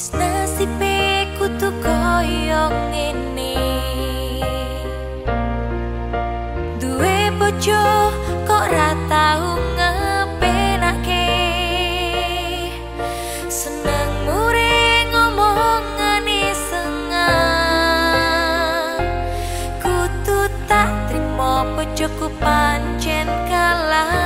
Wis nasibe kutu koyo ngene. Duwe bojo kok ra tau ngepenake. Seneng mure ngomongane sengah. Kutu tak trimo bojoku pancen kalah.